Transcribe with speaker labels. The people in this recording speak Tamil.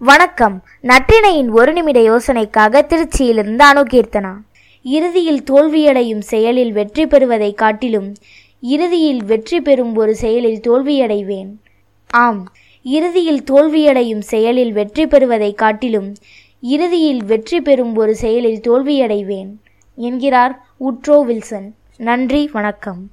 Speaker 1: வணக்கம். நற்றினையின் ஒரு நிமிட யோசனைக்காக திருச்சியிலிருந்து அணுகீர்த்தனா இறுதியில் தோல்வியடையும் செயலில் வெற்றி பெறுவதை காட்டிலும் இறுதியில் வெற்றி பெறும் ஒரு செயலில் தோல்வியடைவேன். ஆம். இறுதியில் தோல்வியடையும் செயலில் வெற்றி பெறுவதை காட்டிலும் இறுதியில் வெற்றி பெறும் ஒரு செயலில் தோல்வியடைவேன் என்கிறார் உட்ரோ வில்சன். நன்றி வணக்கம்.